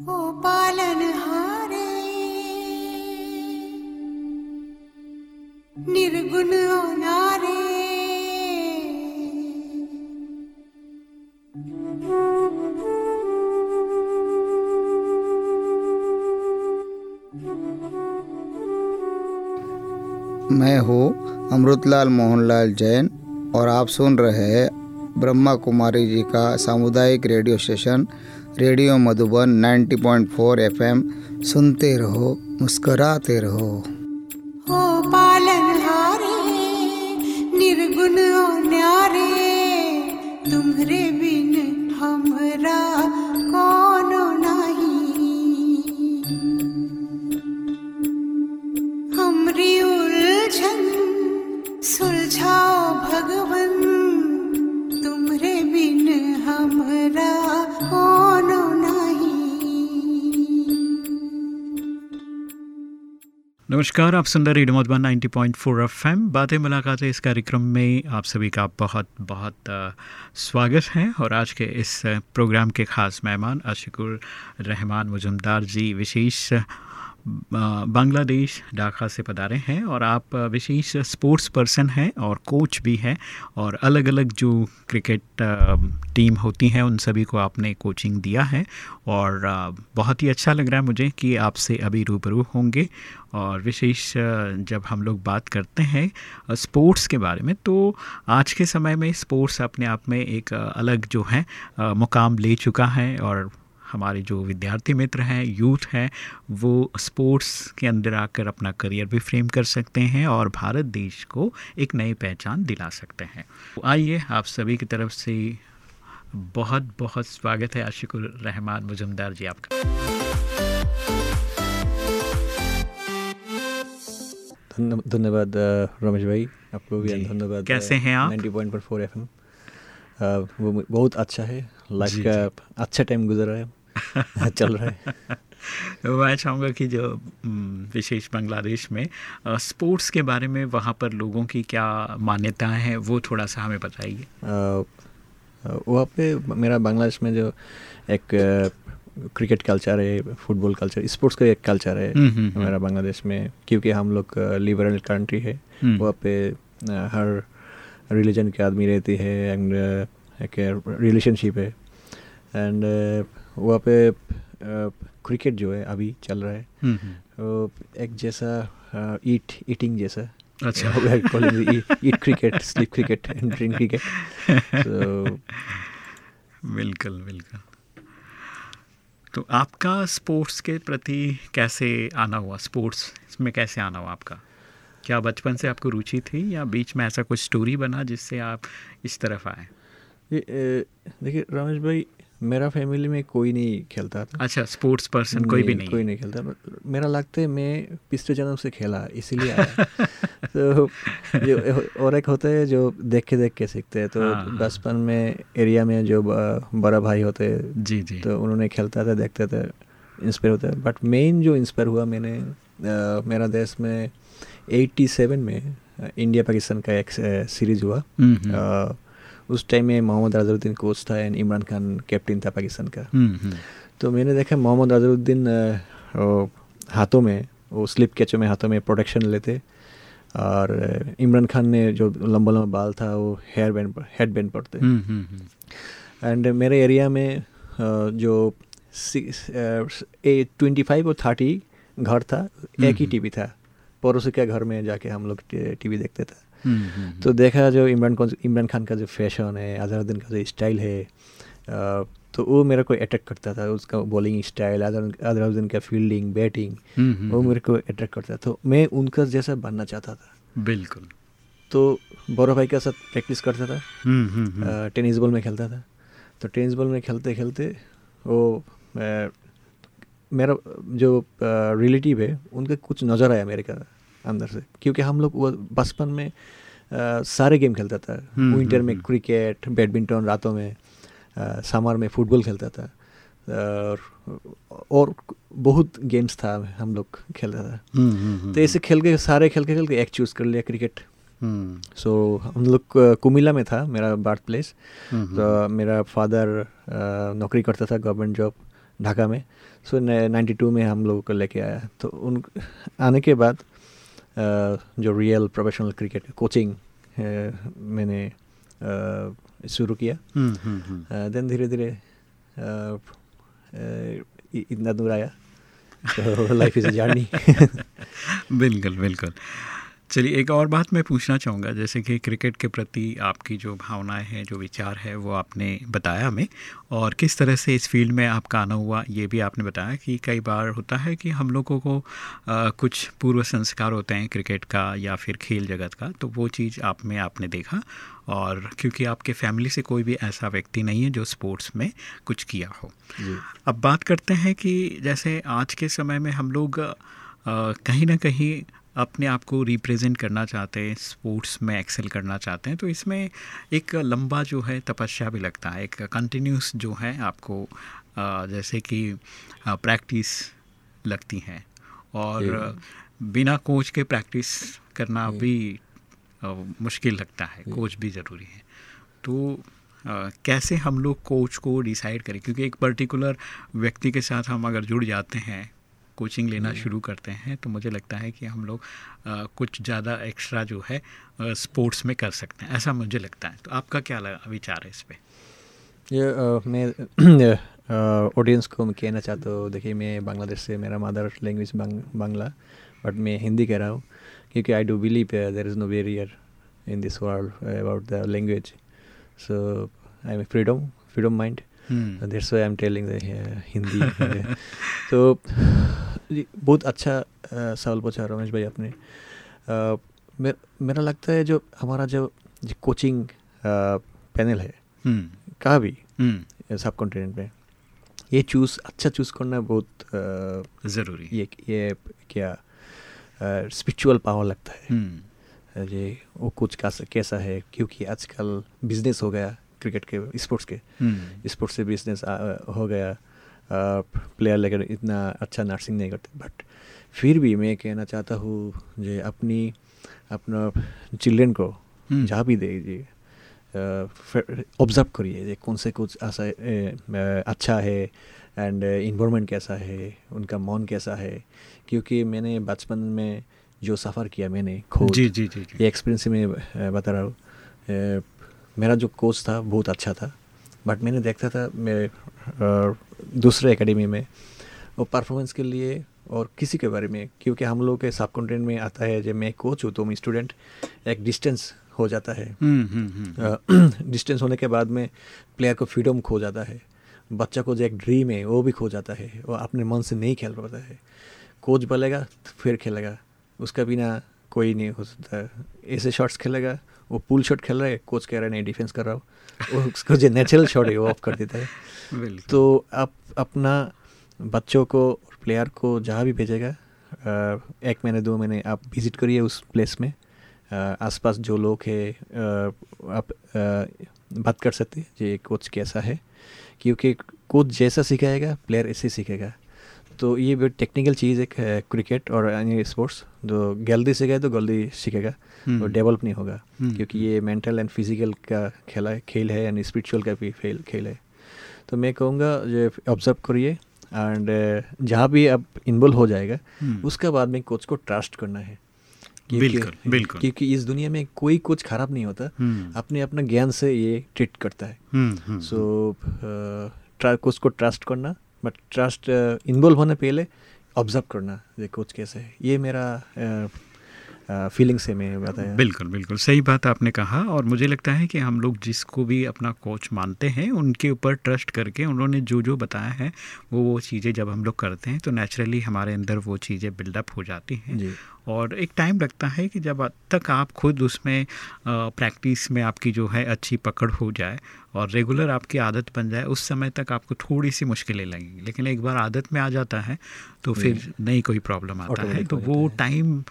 ओ पालनहारे निर्गुण नारे। मैं हूँ अमृतलाल मोहनलाल जैन और आप सुन रहे हैं ब्रह्मा कुमारी जी का सामुदायिक radio station radio Madhuban 90.4 FM. सुनते रहो मुस्कराते रहो। नमस्कार, आप सुन रहे रेडियो मधुबन 90.4 पॉइंट बातें मुलाकातें इस कार्यक्रम में आप सभी का बहुत बहुत स्वागत है। और आज के इस प्रोग्राम के खास मेहमान अशिकुर रहमान, मुजुमदार जी, विशेष बांग्लादेश ढाका से पधारे हैं और आप विशेष स्पोर्ट्स पर्सन हैं और कोच भी हैं और अलग अलग जो क्रिकेट टीम होती हैं, उन सभी को आपने कोचिंग दिया है और बहुत ही अच्छा लग रहा है मुझे कि आपसे अभी रूबरू होंगे और विशेष जब हम लोग बात करते हैं स्पोर्ट्स के बारे में तो आज के समय में स्पोर्ट्स अपने आप में एक अलग जो है मुकाम ले चुका है और हमारे जो विद्यार्थी मित्र हैं यूथ हैं वो स्पोर्ट्स के अंदर आकर अपना करियर भी फ्रेम कर सकते हैं और भारत देश को एक नई पहचान दिला सकते हैं। तो आइए आप सभी की तरफ़ से बहुत बहुत स्वागत है। आशिकुर रहमान मुजुमदार जी आपका। धन्यवाद रमेश भाई। आपको भी धन्यवाद कैसे हैं आप? Ninety point four F M. वो बहुत अच्छा है। लाइफ का अच्छा टाइम गुजर रहा है। चल रहा है तो मैं चाहूँगा कि जो हम्म, विशेष बांग्लादेश में स्पोर्ट्स के बारे में वहाँ पर लोगों की क्या मान्यताएँ हैं वो थोड़ा सा हमें बताइए वहाँ पे मेरा बांग्लादेश में जो एक क्रिकेट कल्चर है फुटबॉल कल्चर स्पोर्ट्स का एक कल्चर है हम्म, हम्म, हम्म। मेरा बांग्लादेश में क्योंकि हम लोग लिबरल कंट्री है हम्म। वहाँ पे हर रिलीजन के आदमी रहती है एंड एक रिलेशनशिप है एंड वहाँ पे क्रिकेट जो है अभी चल रहा है। हम्म। एक जैसा ईट ईटिंग जैसा। अच्छा। Eat cricket sleep cricket and drink cricket तो बिल्कुल बिल्कुल। तो आपका स्पोर्ट्स के प्रति कैसे आना हुआ? स्पोर्ट्स में कैसे आना हुआ आपका? क्या बचपन से आपको रुचि थी या बीच में ऐसा कुछ स्टोरी बना जिससे आप इस तरफ़ आए? देखिए रमेश भाई मेरा फैमिली में कोई नहीं खेलता था। अच्छा स्पोर्ट्स पर्सन कोई भी नहीं कोई नहीं खेलता। मेरा लगता है मैं पिछले जन्म से खेला इसीलिए आया। तो जो और एक होता है जो देख के देख के सीखते हैं। तो हाँ, हाँ। बचपन में एरिया में जो बड़ा भाई होते हैं जी जी। तो उन्होंने खेलता था देखते थे इंस्पायर होता है। बट मेन जो इंस्पायर हुआ मैंने अ, मेरा देश में 87 में इंडिया पाकिस्तान का एक सीरीज़ हुआ। हम्म, हम्म, उस टाइम में मोहम्मद अजहरुद्दीन कोच था एंड इमरान खान कैप्टन था पाकिस्तान का। हम्म, हम्म, तो मैंने देखा मोहम्मद अजहरुद्दीन हाथों में वो स्लिप कैचों में हाथों में प्रोटेक्शन लेते। और इमरान खान ने जो लंबा लंबा बाल था वो हेयर बैंड हेड बैंड पड़ते। हम्म, हम्म, एंड मेरे एरिया में जो ट्वेंटी फाइव और थर्टी घर था एक ही। टीवी था। पड़ोसी के घर में जाके हम लोग टीवी देखते थे। तो देखा जो इमरान इमरान खान का जो फ़ैशन है अजहरुद्दीन का जो स्टाइल है तो वो मेरे को अट्रैक्ट करता था उसका बॉलिंग स्टाइल अजहरुद्दीन का फील्डिंग बैटिंग वो मेरे को अट्रैक्ट करता था। तो मैं उनका जैसा बनना चाहता था। बिल्कुल। तो बड़ो भाई के साथ प्रैक्टिस करता था। टेनिस बॉल में खेलता था। तो टेनिस बॉल में खेलते खेलते वो मेरा जो रिलेटिव है उनका कुछ नज़र आया मेरे का। अंदर से। क्योंकि हम लोग बचपन में अ, सारे गेम खेलता था। हम्म, विंटर में हम्म, क्रिकेट बैडमिंटन रातों में समर में फुटबॉल खेलता था। और और बहुत गेम्स था हम लोग खेलता था। हम्म, हम्म, हम्म, तो ऐसे खेल के सारे खेल के खेल के एक चूज़ कर लिया क्रिकेट हम्म, सो हम लोग कुमिला में था मेरा बर्थ प्लेस हम्म, तो मेरा फादर नौकरी करता था गवर्नमेंट जॉब ढाका में। सो नाइन्टी टू में हम लोगों को लेके आया। तो उन आने के बाद जो रियल प्रोफेशनल क्रिकेट कोचिंग मैंने शुरू किया। देन धीरे धीरे इतना दूर आया तो लाइफ इज़ जर्नी बिल्कुल बिल्कुल चलिए एक और बात मैं पूछना चाहूँगा। जैसे कि क्रिकेट के प्रति आपकी जो भावनाएँ हैं जो विचार है वो आपने बताया हमें। और किस तरह से इस फ़ील्ड में आपका आना हुआ ये भी आपने बताया कि कई बार होता है कि हम लोगों को आ, कुछ पूर्व संस्कार होते हैं क्रिकेट का या फिर खेल जगत का तो वो चीज़ आप में आपने देखा। और क्योंकि आपके फैमिली से कोई भी ऐसा व्यक्ति नहीं है जो स्पोर्ट्स में कुछ किया हो। अब बात करते हैं कि जैसे आज के समय में हम लोग कहीं ना कहीं अपने आप को रिप्रेजेंट करना चाहते हैं स्पोर्ट्स में एक्सेल करना चाहते हैं तो इसमें एक लंबा जो है तपस्या भी लगता है। एक कंटिन्यूस जो है आपको जैसे कि प्रैक्टिस लगती है। और बिना कोच के प्रैक्टिस करना भी मुश्किल लगता है। कोच भी ज़रूरी है। तो कैसे हम लोग कोच को डिसाइड करें? क्योंकि एक पर्टिकुलर व्यक्ति के साथ हम अगर जुड़ जाते हैं कोचिंग लेना शुरू करते हैं तो मुझे लगता है कि हम लोग अ, कुछ ज़्यादा एक्स्ट्रा जो है स्पोर्ट्स में कर सकते हैं ऐसा मुझे लगता है। तो आपका क्या विचार है इस पर ये अ, मैं ऑडियंस को मैं कहना चाहता हूँ देखिए मैं बांग्लादेश से मेरा मदर लैंग्वेज बांग्ला बट मैं हिंदी कह रहा हूँ क्योंकि I do believe there is no barrier in this world about the language so I am freedom freedom mind hmm, that's why I am telling the Hindi तो जी, बहुत अच्छा सवाल पूछा रमेश भाई आपने। अ, मे, मेरा लगता है जो हमारा जो, जो कोचिंग पैनल है हम्म, कहाँ भी हम्म, सब कॉन्टिनेंट में ये चूज़ अच्छा चूज़ करना बहुत ज़रूरी ये ये क्या स्पिरिचुअल पावर लगता है। हम्म, ये वो कुछ कैसा कैसा है क्योंकि आजकल बिज़नेस हो गया क्रिकेट के स्पोर्ट्स के। हम्म, स्पोर्ट्स से बिज़नेस हो गया। प्लेयर लेकर इतना अच्छा नर्सिंग नहीं करते बट फिर भी मैं कहना चाहता हूँ जो अपनी अपना चिल्ड्रेन को हम्म, जहाँ भी दीजिए ऑब्ज़र्व करिए कौन से कुछ ऐसा अच्छा है एंड इन्वायरमेंट कैसा है उनका मन कैसा है। क्योंकि मैंने बचपन में जो सफ़र किया मैंने खुद जी जी जी जी। ये एक्सपीरियंस मैं बता रहा हूँ मेरा जो कोच था बहुत अच्छा था बट मैंने देखता था मेरे दूसरे एकेडमी में और परफॉर्मेंस के लिए और किसी के बारे में क्योंकि हम लोग के सब कॉन्टेंट में आता है जब मैं कोच हूँ तो मैं स्टूडेंट एक डिस्टेंस हो जाता है। हम्म, हम्म, हम्म, डिस्टेंस होने के बाद में प्लेयर को फ्रीडम खो जाता है। बच्चा को जो एक ड्रीम है वो भी खो जाता है। वो अपने मन से नहीं खेल पाता है। कोच बोलेगा तो फिर खेलेगा। उसका बिना कोई नहीं हो सकता। ऐसे शॉट्स खेलेगा वो पुल शॉट खेल रहा है कोच कह रहा है नहीं डिफेंस कर रहा हो। वो उसको जो नेचुरल शॉट है वो ऑफ़ कर देता है। तो आप अपना बच्चों को प्लेयर को जहाँ भी भेजेगा एक महीने दो महीने आप विज़िट करिए उस प्लेस में। आसपास जो लोग हैं आप बात कर सकते हैं ये कोच कैसा है। क्योंकि कोच जैसा सिखाएगा प्लेयर ऐसे सीखेगा। तो ये टेक्निकल चीज़ एक है क्रिकेट और अन्य स्पोर्ट्स जो जल्दी सीखेगा तो जल्दी सीखेगा हम्म, और डेवलप नहीं होगा हम्म, क्योंकि ये मेंटल एंड फ़िज़िकल का खेला है खेल है एंड स्पिरिचुअल का भी खेल खेल है। तो मैं कहूँगा जो ऑब्ज़र्व करिए एंड जहाँ भी आप इन्वॉल्व हो जाएगा हम्म, उसके बाद में कोच को ट्रस्ट करना है। बिल्कुल, बिल्कुल। क्योंकि इस दुनिया में कोई कोच खराब नहीं होता हम्म, अपने अपना ज्ञान से ये ट्रीट करता है। हम्म, हम्म, सो कोच को ट्रस्ट करना बट ट्रस्ट इन्वॉल्व होने पहले ऑब्ज़र्व करना ये कोच कैसे है। ये मेरा फीलिंग से मैं बताया। बिल्कुल बिल्कुल सही बात आपने कहा और मुझे लगता है कि हम लोग जिसको भी अपना कोच मानते हैं उनके ऊपर ट्रस्ट करके उन्होंने जो जो बताया है वो वो चीज़ें जब हम लोग करते हैं तो नेचुरली हमारे अंदर वो चीज़ें बिल्डअप हो जाती हैं। और एक टाइम लगता है कि जब तक आप खुद उसमें प्रैक्टिस में आपकी जो है अच्छी पकड़ हो जाए और रेगुलर आपकी आदत बन जाए उस समय तक आपको थोड़ी सी मुश्किलें लगेंगी। लेकिन एक बार आदत में आ जाता है तो फिर नहीं कोई प्रॉब्लम आता है तो वो टाइम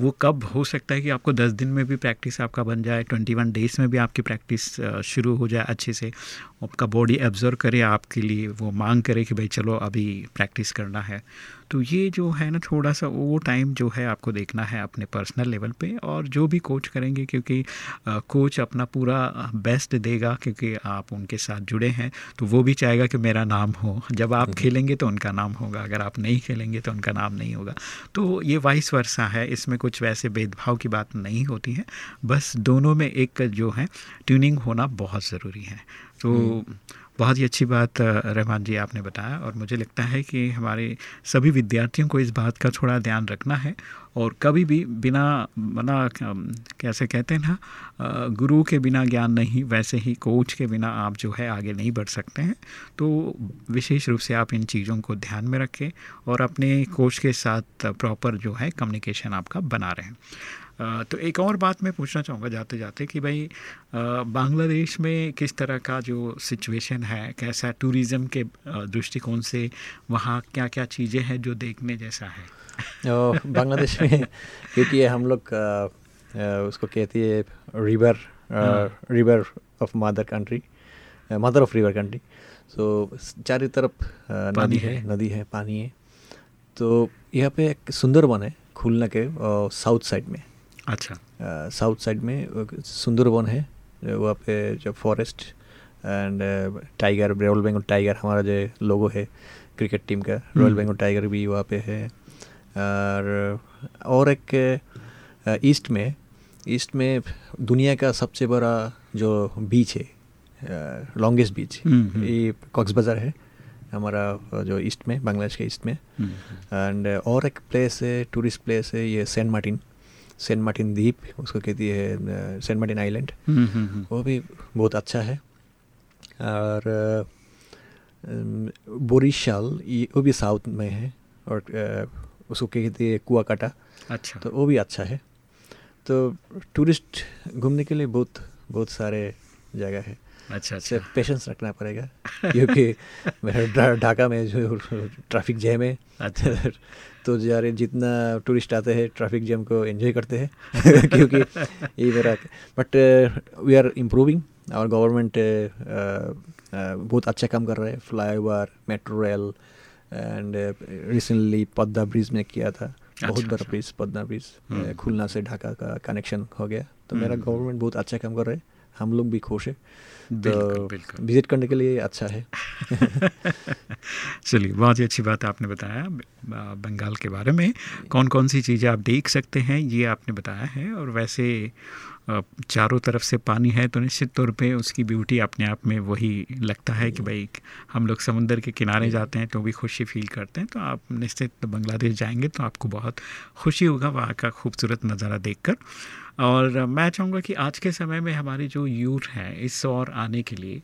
वो कब हो सकता है कि आपको दस दिन में भी प्रैक्टिस आपका बन जाए ट्वेंटी वन डेज़ में भी आपकी प्रैक्टिस शुरू हो जाए अच्छे से, आपका बॉडी एब्जर्व करे आपके लिए, वो मांग करे कि भाई चलो अभी प्रैक्टिस करना है। तो ये जो है ना थोड़ा सा वो टाइम जो है आपको देखना है अपने पर्सनल लेवल पे और जो भी कोच करेंगे क्योंकि कोच अपना पूरा बेस्ट देगा क्योंकि आप उनके साथ जुड़े हैं तो वो भी चाहेगा कि मेरा नाम हो। जब आप खेलेंगे तो उनका नाम होगा अगर आप नहीं खेलेंगे तो उनका नाम नहीं होगा। तो ये वाइस वर्षा है इसमें कुछ वैसे भेदभाव की बात नहीं होती है बस दोनों में एक जो है ट्यूनिंग होना बहुत ज़रूरी है। तो बहुत ही अच्छी बात रहमान जी आपने बताया और मुझे लगता है कि हमारे सभी विद्यार्थियों को इस बात का थोड़ा ध्यान रखना है और कभी भी बिना मना कैसे कहते हैं ना गुरु के बिना ज्ञान नहीं, वैसे ही कोच के बिना आप जो है आगे नहीं बढ़ सकते हैं। तो विशेष रूप से आप इन चीज़ों को ध्यान में रखें और अपने कोच के साथ प्रॉपर जो है कम्युनिकेशन आपका बना रहें। तो एक और बात मैं पूछना चाहूँगा जाते जाते कि भाई बांग्लादेश में किस तरह का जो सिचुएशन है कैसा टूरिज़्म के दृष्टिकोण से वहाँ क्या क्या चीज़ें हैं जो देखने जैसा है? बांग्लादेश में क्योंकि हम लोग उसको कहती है river river of mother country mother of river country so चारों तरफ़ नदी है, नदी है पानी है. तो यहाँ पे एक सुंदरवन है खुलना के साउथ साइड में. अच्छा। साउथ साइड में सुंदरबन है वहाँ पे जो forest and tiger royal Bengal tiger हमारा जो लोगो है क्रिकेट टीम का रॉयल बेंगल टाइगर भी वहाँ पे है। और और एक ईस्ट में ईस्ट में दुनिया का सबसे बड़ा जो बीच है लॉन्गेस्ट बीच ये कॉक्स बाज़ार है हमारा जो ईस्ट में बांग्लादेश के ईस्ट में। एंड और एक प्लेस है टूरिस्ट प्लेस है ये सेंट मार्टिन सेंट मार्टिन द्वीप उसको कहती है सेंट मार्टिन आइलैंड। वो भी बहुत अच्छा है। और बोरिशाल ये वो भी साउथ में है और उसको कहती है कुआकाटा। अच्छा। तो वो भी अच्छा है। तो टूरिस्ट घूमने के लिए बहुत बहुत सारे जगह है। अच्छा अच्छा पेशेंस रखना पड़ेगा क्योंकि मेरा ढाका में जो ट्रैफ़िक जैम है अच्छा तो जारे जितना टूरिस्ट आते हैं ट्रैफ़िक जैम को एंजॉय करते हैं क्योंकि ये मेरा बट वी आर इम्प्रूविंग और गवर्नमेंट बहुत अच्छा काम कर रहे हैं flyover metro rail and recently Padma bridge में किया था अच्छा, बहुत बड़ा ब्रिज। पद्मा ब्रिज। खुलना से ढाका का कनेक्शन हो गया तो मेरा गवर्नमेंट हम्म। बहुत अच्छा काम कर रहे हैं हम लोग भी खुश हैं। तो विज़िट करने के लिए अच्छा है। चलिए बहुत ही अच्छी बात आपने बताया बंगाल के बारे में। कौन कौन सी चीज़ें आप देख सकते हैं ये आपने बताया है और वैसे चारों तरफ़ से पानी है तो निश्चित तौर पे उसकी ब्यूटी अपने आप में वही लगता है कि भाई हम लोग समुंदर के किनारे जाते हैं तो भी खुशी फील करते हैं तो आप निश्चित बांग्लादेश जाएँगे तो आपको बहुत खुशी होगा वहाँ का खूबसूरत नज़ारा देखकर। और मैं चाहूँगा कि आज के समय में हमारी जो यूथ है इस और आने के लिए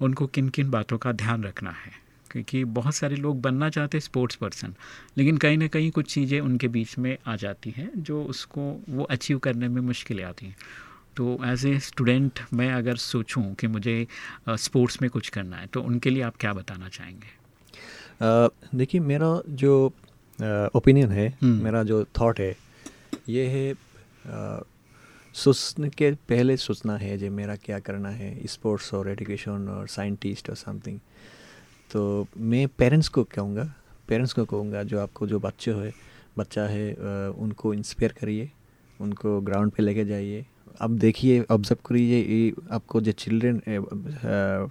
उनको किन किन बातों का ध्यान रखना है? क्योंकि बहुत सारे लोग बनना चाहते हैं स्पोर्ट्स पर्सन लेकिन कहीं ना कहीं कुछ चीज़ें उनके बीच में आ जाती हैं जो उसको वो अचीव करने में मुश्किलें आती हैं। तो एज ए स्टूडेंट मैं अगर सोचूं कि मुझे स्पोर्ट्स में कुछ करना है तो उनके लिए आप क्या बताना चाहेंगे? देखिए मेरा जो ओपिनियन है हम्म। मेरा जो थॉट है ये है सोचने के पहले सोचना है जो मेरा क्या करना है स्पोर्ट्स और एजुकेशन और साइंटिस्ट और समथिंग तो मैं पेरेंट्स को कहूँगा पेरेंट्स को कहूँगा जो आपको जो बच्चे है बच्चा है उनको इंस्पायर करिए उनको ग्राउंड पे लेके जाइए। अब देखिए ऑब्ज़र्व करिए ये आपको जो चिल्ड्रेन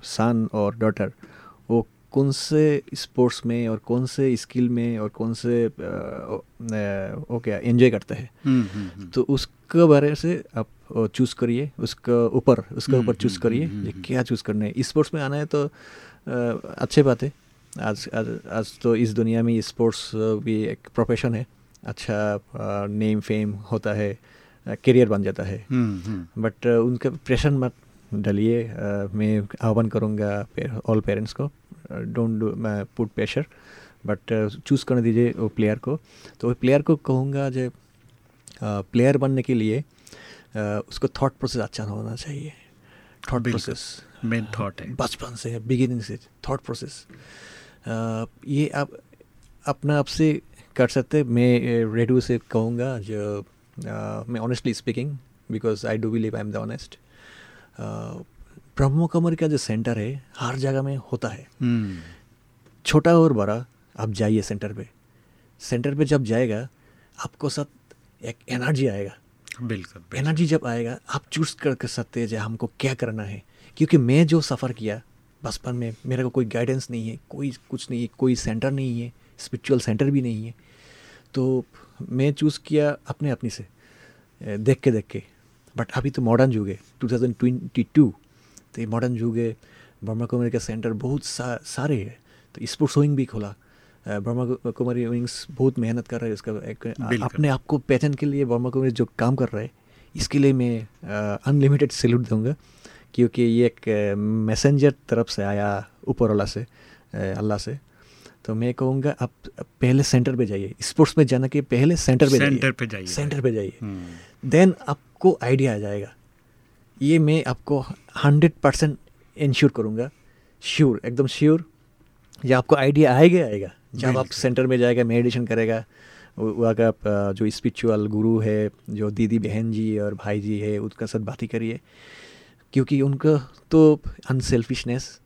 सन और डॉटर वो कौन से स्पोर्ट्स में और कौन से स्किल में और कौन से वो क्या एंजॉय करते हैं। हम्म, हम्म, हम्म। तो उसके बारे से आप चूज़ करिए उसका ऊपर उसके ऊपर चूज़ करिए क्या चूज़ करना है। स्पोर्ट्स में आना है तो अच्छे बात है। आज आज आज तो इस दुनिया में स्पोर्ट्स भी एक प्रोफेशन है। अच्छा नेम फेम होता है करियर बन जाता है। बट उनका प्रेशर मत डलिए। मैं आह्वान करूँगा ऑल पेरेंट्स को। Don't do put pressure but choose करने दीजिए वो प्लेयर को। तो प्लेयर को कहूँगा जो प्लेयर बनने के लिए उसको थॉट प्रोसेस अच्छा होना चाहिए। थॉट प्रोसेस मेन थॉट है। बचपन से बिगिनिंग से थॉट प्रोसेस ये आप अपना आप से कर सकते मैं रेडियो से कहूँगा जो मैं honestly speaking because I do believe I am the honest ब्रह्म कमर का जो सेंटर है हर जगह में होता है। हम्म, छोटा और बड़ा आप जाइए सेंटर पे। सेंटर पे जब जाएगा आपको साथ एक एनर्जी आएगा। बिल्कुल बिल्कुल। एनर्जी जब आएगा आप चूज़ कर सकते हैं जो हमको क्या करना है। क्योंकि मैं जो सफ़र किया बचपन में मेरे को कोई गाइडेंस नहीं है कोई कुछ नहीं है कोई सेंटर नहीं है स्पिरिचुअल सेंटर भी नहीं है। तो मैं चूज़ किया अपने अपनी से देख के देख के बट अभी तो मॉडर्न युग है 2022 तो ये मॉडर्न युग है ब्रह्मा कुमारी का सेंटर बहुत सा, सारे है। तो स्पोर्ट्स विंग भी खोला। ब्रह्मा कुमारी विंग्स बहुत मेहनत कर रहे हैं इसका एक अपने आप को पहचान के लिए ब्रह्मा कुमारी जो काम कर रहे हैं इसके लिए मैं अनलिमिटेड सैल्यूट दूँगा। क्योंकि ये एक मैसेंजर तरफ़ से आया ऊपर वाला से अल्लाह से। तो मैं कहूँगा आप पहले सेंटर पे जाइए। स्पोर्ट्स में जाना के पहले सेंटर पे सेंटर पे जाइए। सेंटर पे जाइए। हम्म, देन आपको आइडिया आ जाएगा। ये मैं आपको हंड्रेड परसेंट इंश्योर करूँगा। श्योर एकदम श्योर ये आपको आइडिया आएगा आएगा। जब आप सेंटर में जाएगा मेडिटेशन करेगा वहाँ का जो स्पिरिचुअल गुरु है जो दीदी बहन जी और भाई जी है उसका साथ बातें करिए। क्योंकि उनका तो unselfishness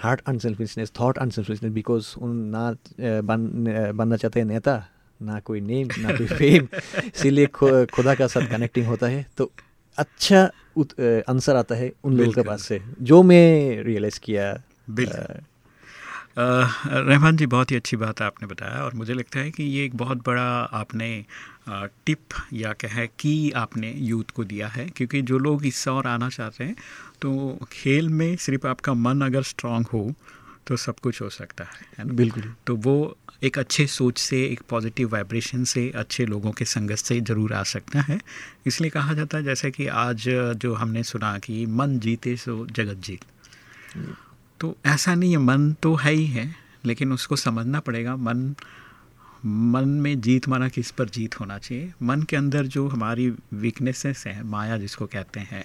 heart unselfishness thought unselfishness because उन ना बन बनना चाहते हैं नेता ना कोई नेम ना कोई फेम इसीलिए खु- खुदा का साथ कनेक्टिंग होता है। तो अच्छा आंसर आता है उन लोगों के पास से जो मैं रियलाइज़ किया रहमान जी बहुत ही अच्छी बात आपने बताया और मुझे लगता है कि ये एक बहुत बड़ा आपने टिप या कहे की आपने यूथ को दिया है। क्योंकि जो लोग इससे और आना चाहते हैं तो खेल में सिर्फ़ आपका मन अगर स्ट्रांग हो तो सब कुछ हो सकता है है ना? बिल्कुल। तो वो एक अच्छे सोच से एक पॉजिटिव वाइब्रेशन से अच्छे लोगों के संगत से ज़रूर आ सकता है। इसलिए कहा जाता है जैसे कि आज जो हमने सुना कि मन जीते सो जगत जीत। तो ऐसा नहीं है मन तो है ही है लेकिन उसको समझना पड़ेगा मन मन में जीत माना किस पर जीत होना चाहिए। मन के अंदर जो हमारी वीकनेसेस हैं माया जिसको कहते हैं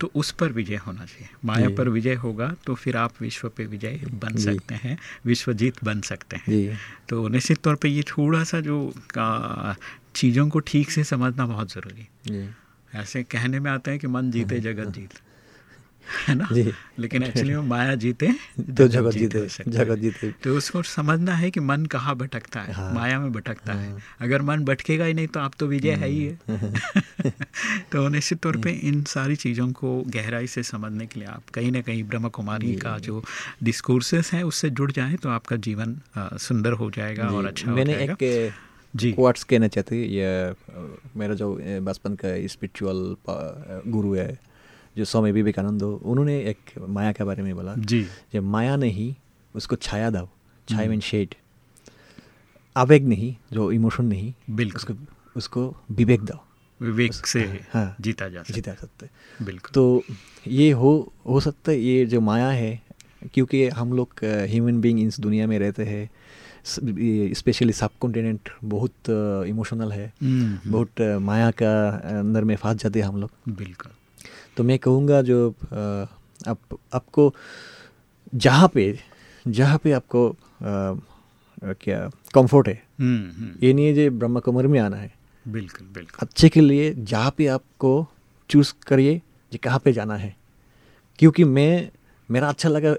तो उस पर विजय होना चाहिए। माया पर विजय होगा तो फिर आप विश्व पे विजय बन सकते हैं विश्व जीत बन सकते हैं। तो निश्चित तौर पे ये थोड़ा सा जो चीज़ों को ठीक से समझना बहुत ज़रूरी ऐसे कहने में आता है कि मन जीते जगत जीत। है ना? जी। लेकिन एक्चुअली वो माया जीते तो जगत जीते। जगत जीते। तो उसको समझना है कि मन कहाँ भटकता है हाँ। माया में भटकता हाँ, है। अगर मन भटकेगा ही नहीं तो आप तो विजय है ही है। तो निश्चित तौर पे इन सारी चीज़ों को गहराई से समझने के लिए आप कहीं ना कहीं ब्रह्म कुमारी का जो डिस्कोर्सेस है उससे जुड़ जाए तो आपका जीवन सुंदर हो जाएगा और अच्छा मैंने एक जी। क्वार्ट्स कहना चाहते ये मेरा जो बचपन का स्पिरिचुअल गुरु है जो स्वामी विवेकानंद हो उन्होंने एक माया के बारे में बोला। जी। जो माया नहीं उसको छाया दो छाया हम्म। मीन शेड आवेग नहीं जो इमोशन नहीं बिल्कुल। उसको उसको विवेक दो विवेक से हाँ, जीता जा सकता। जीता सकते है। बिल्कुल। तो ये हो हो सकता है ये जो माया है क्योंकि हम लोग ह्यूमन बीइंग इस दुनिया में रहते हैं स्पेशली सब कॉन्टिनेंट बहुत इमोशनल है। हम्म, बहुत अ, माया का अंदर में फंस जाते हैं हम लोग। बिल्कुल। तो मैं कहूँगा जो आप आपको जहाँ पे जहाँ पे आपको अ, क्या कंफर्ट है हम्म, हम्म, ये नहीं है जो ब्रह्म कुमार में आना है। बिल्कुल बिल्कुल। अच्छे के लिए जहाँ पे आपको चूज़ करिए कि कहाँ पे जाना है। क्योंकि मैं मेरा अच्छा लगा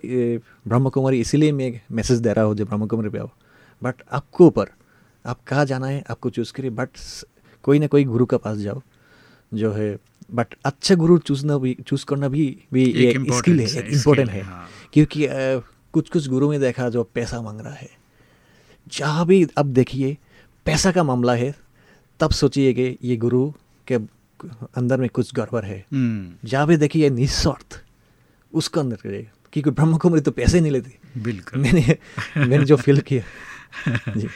ब्रह्म कुमारी इसीलिए मैं मैसेज दे रहा हूँ जो ब्रह्म कुमारी पे आओ। बट आपको ऊपर आप कहाँ जाना है आपको चूज़ करिए। बट कोई ना कोई गुरु के पास जाओ जो है बट अच्छा गुरु चूज़ना भी चूज़ करना भी भी एक एक स्किल है इम्पोर्टेंट है, है। क्योंकि कुछ कुछ गुरु में देखा जो पैसा मांग रहा है। जहाँ भी अब देखिए पैसा का मामला है तब सोचिए कि ये गुरु के अंदर में कुछ गड़बड़ है। हम्म, जहाँ भी देखिए निस्वार्थ उसका अंदर करिए क्योंकि ब्रह्म कुमारी तो पैसे नहीं लेती। बिल्कुल। मैंने मैंने जो फील किया। जी।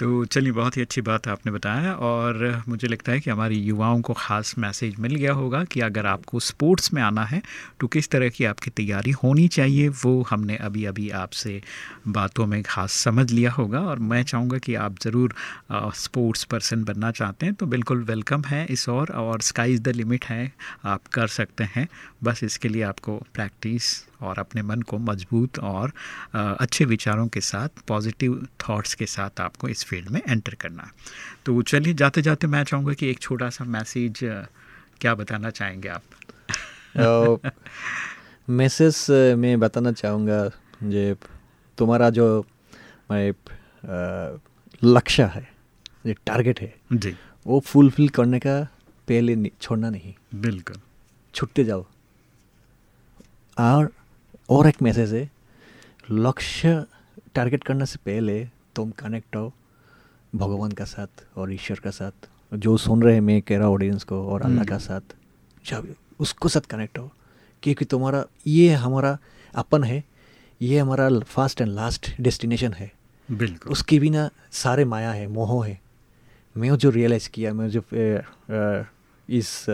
तो चलिए, बहुत ही अच्छी बात आपने बताया और मुझे लगता है कि हमारे युवाओं को ख़ास मैसेज मिल गया होगा कि अगर आपको स्पोर्ट्स में आना है तो किस तरह की आपकी तैयारी होनी चाहिए, वो हमने अभी अभी आपसे बातों में खास समझ लिया होगा और मैं चाहूँगा कि आप ज़रूर स्पोर्ट्स पर्सन बनना चाहते हैं तो बिल्कुल वेलकम है इस और और स्काई इज़ द लिमिट है, आप कर सकते हैं। बस इसके लिए आपको प्रैक्टिस और अपने मन को मज़बूत और अच्छे विचारों के साथ पॉजिटिव थॉट्स के साथ आपको इस फ़ील्ड में एंटर करना है। तो चलिए जाते जाते मैं चाहूँगा कि एक छोटा सा मैसेज क्या बताना चाहेंगे आप? मैसेज मैं बताना चाहूँगा जे तुम्हारा जो लक्ष्य है जो टारगेट है जी। वो फुलफिल करने का पहले छोड़ना नहीं। बिल्कुल। छुट्टे जाओ। और और एक मैसेज है लक्ष्य टारगेट करने से पहले तुम कनेक्ट हो भगवान का साथ और ईश्वर का साथ। जो सुन रहे हैं मैं कह रहा ऑडियंस को और अल्लाह का हम्म। साथ जब उसको साथ कनेक्ट हो। क्योंकि तुम्हारा ये हमारा अपन है ये हमारा फ़र्स्ट एंड लास्ट डेस्टिनेशन है। बिल्कुल। उसके बिना सारे माया है मोह है। मैं जो रियलाइज़ किया मैं जो इस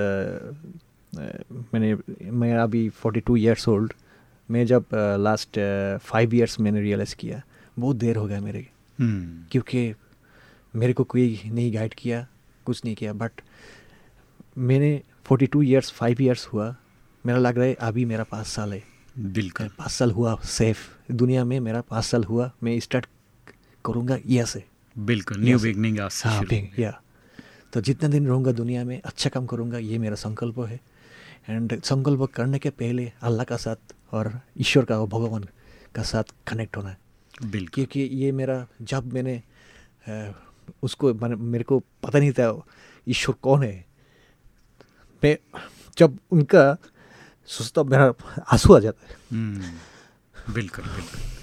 मैंने मैं अभी फोर्टी टू ईयर्स ओल्ड मैं जब लास्ट फाइव ईयर्स मैंने रियलाइज़ किया बहुत देर हो गया मेरे। हम्म। क्योंकि मेरे को कोई नहीं गाइड किया कुछ नहीं किया बट मैंने forty two years five years हुआ मेरा लग रहा है अभी मेरा पाँच साल है। बिल्कुल। पाँच साल हुआ सेफ़ दुनिया में मेरा पाँच साल हुआ मैं स्टार्ट करूँगा यह से। बिल्कुल न्यू बिगनिंग हाँ या तो जितना दिन रहूँगा दुनिया में अच्छा काम करूँगा ये मेरा संकल्प है। एंड संकल्प करने के पहले अल्लाह का साथ और ईश्वर का और भगवान का साथ कनेक्ट होना है। बिल्कुल। क्योंकि ये मेरा जब मैंने उसको मैंने मेरे को पता नहीं था ईश्वर कौन है मैं जब उनका सोचता मेरा आँसू आ जाता है। हम्म, बिल्कुल बिल्कुल।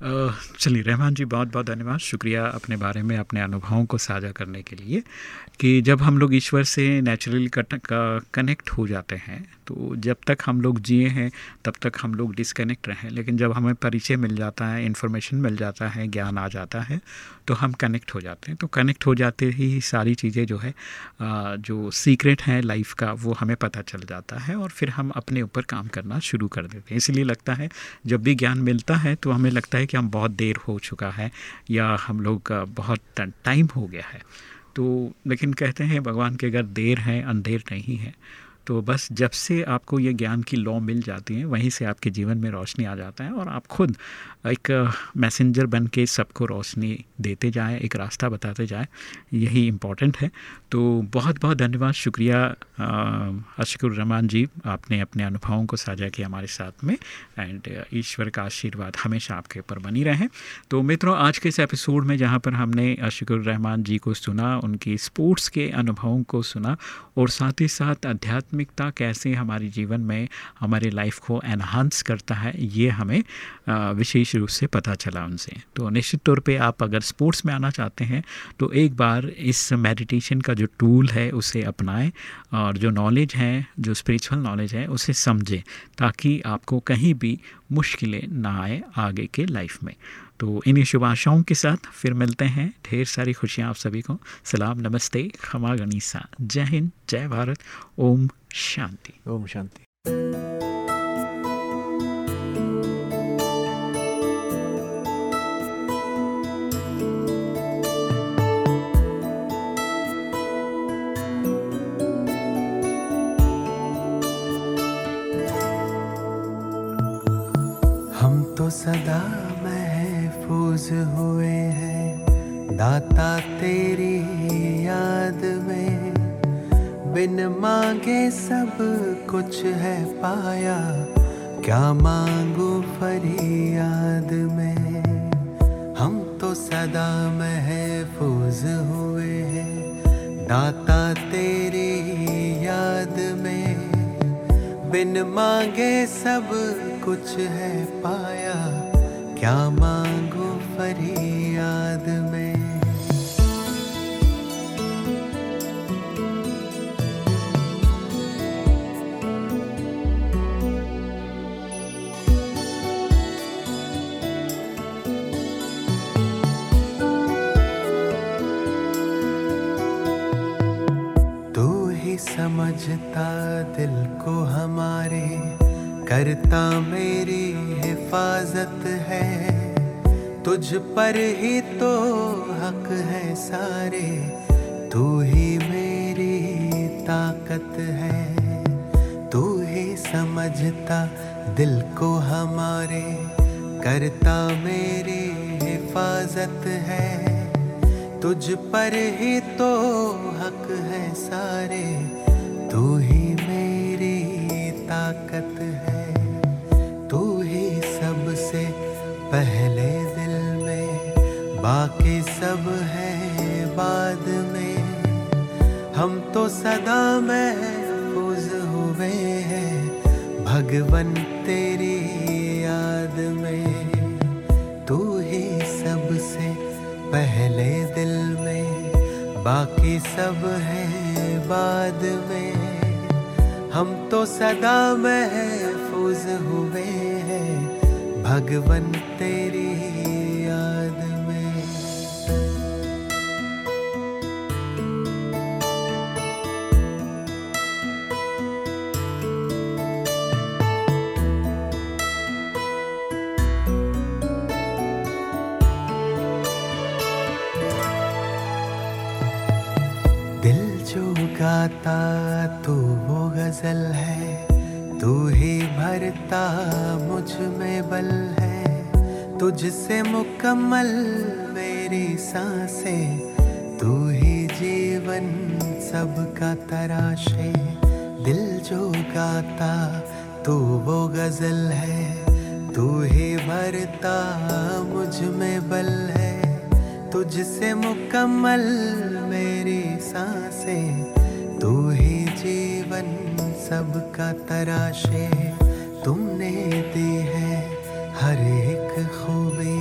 चलिए, रहमान जी, बहुत बहुत धन्यवाद। शुक्रिया अपने बारे में, अपने अनुभवों को साझा करने के लिए कि जब हम लोग ईश्वर से नेचुरली कनेक्ट हो जाते हैं तो जब तक हम लोग जिए हैं, तब तक हम लोग डिसकनेक्ट रहें। लेकिन जब हमें परिचय मिल जाता है इन्फॉर्मेशन मिल जाता है, ज्ञान आ जाता है तो हम कनेक्ट हो जाते हैं। तो कनेक्ट हो जाते ही सारी चीज़ें जो है जो सीक्रेट हैं लाइफ का, वो हमें पता चल जाता है और फिर हम अपने ऊपर काम करना शुरू कर देते हैं। इसलिए लगता है, जब भी ज्ञान मिलता है तो हमें लगता है कि हम बहुत देर हो चुका है या हम लोग बहुत टाइम हो गया है। तो लेकिन कहते हैं, भगवान के अगर देर है, अंधेर नहीं है। तो बस जब से आपको ये ज्ञान की लॉ मिल जाती है, वहीं से आपके जीवन में रोशनी आ जाता है और आप खुद एक मैसेंजर बन के सबको रोशनी देते जाएँ, एक रास्ता बताते जाएँ, यही इंपॉर्टेंट है। तो बहुत बहुत धन्यवाद, शुक्रिया अशकुर रहमान जी, आपने अपने अनुभवों को साझा किया हमारे साथ में एंड ईश्वर का आशीर्वाद हमेशा आपके ऊपर बनी रहे। तो मित्रों, आज के इस एपिसोड में जहाँ पर हमने अशकुर रहमान जी को सुना, उनकी स्पोर्ट्स के अनुभवों को सुना, और साथ ही साथ आध्यात्मिकता कैसे हमारे जीवन में, हमारे लाइफ को एनहांस करता है, ये हमें विशेष रूप से पता चला उनसे। तो निश्चित तौर पे आप अगर स्पोर्ट्स में आना चाहते हैं तो एक बार इस मेडिटेशन का जो टूल है, उसे अपनाएँ और जो नॉलेज है, जो स्पिरिचुअल नॉलेज है, उसे समझें, ताकि आपको कहीं भी मुश्किलें ना आए आगे के लाइफ में। तो इन्हीं शुभ आशाओं के साथ फिर मिलते हैं। ढेर सारी खुशियाँ आप सभी को। सलाम, नमस्ते, खमा गनीसा। जय हिंद, जय भारत। ओम शांति। ओम शांति। सदा महफूज हुए हैं दाता तेरी याद बिन मांगे सब कुछ है पाया। क्या मांगू फरियाद में? हम तो सदा महफूज हुए हैं। दाता तेरी याद में। बिन मांगे सब कुछ है पाया। क्या मांगू फरियाद में? समझता दिल को हमारे, करता मेरी हिफाजत है। तुझ पर ही तो हक है सारे, तू ही मेरी ताकत है। तू ही समझता दिल को हमारे, करता मेरी हिफाजत है। तुझ पर ही तो हक है सारे। ही मेरी ताकत है। तू ही सबसे पहले दिल में। बाकी सब है बाद में। हम तो सदा महफूज हुए हैं। भगवन तेरी याद में। तू ही सबसे पहले दिल में। बाकी सब है बाद में। हम तो सदा महफूज हुए हैं। भगवन तेरी याद में। दिल जो गाता तू गज़ल है, तू ही भरता मुझमें बल है। तुझसे मुकम्मल मेरी साँसें, तू ही जीवन सबका तराशे। दिल जो गाता तू वो गज़ल है, तू ही भरता मुझमें बल है। तुझसे मुकम्मल मेरी साँसें तू ही जीवन सबका तराशे, तुमने दी है हर एक खूबी,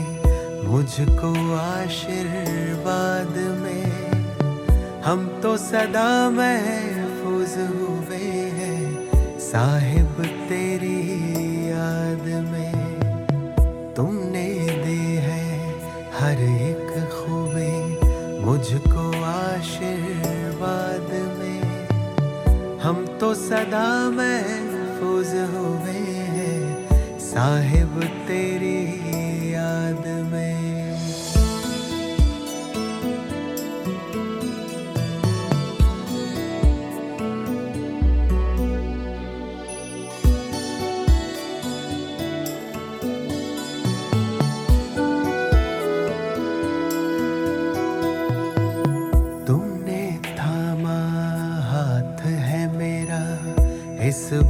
मुझको आशीर्वाद में। हम तो सदा महफूज हुए हैं, साहिब तेरी सदा महफूज हुए हैं। साहिब तेरी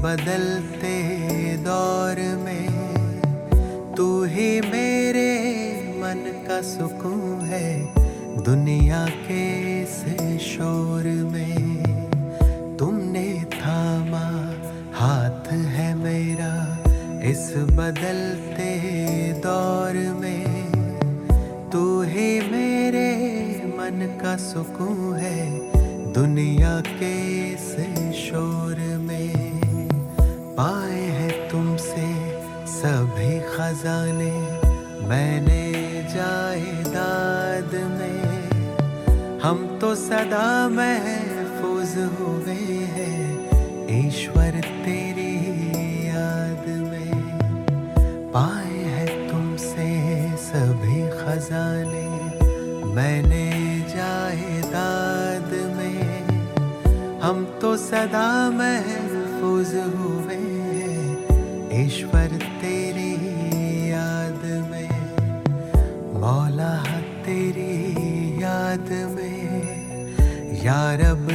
इस खजाने मैंने जायदाद में, हम तो सदा महफूज हुए हैं, ईश्वर तेरी याद में। पाए हैं तुमसे सभी खजाने, मैंने जायदाद में, हम तो सदा महफूज हुए हैं, ईश्वर मौला तेरी याद में या रब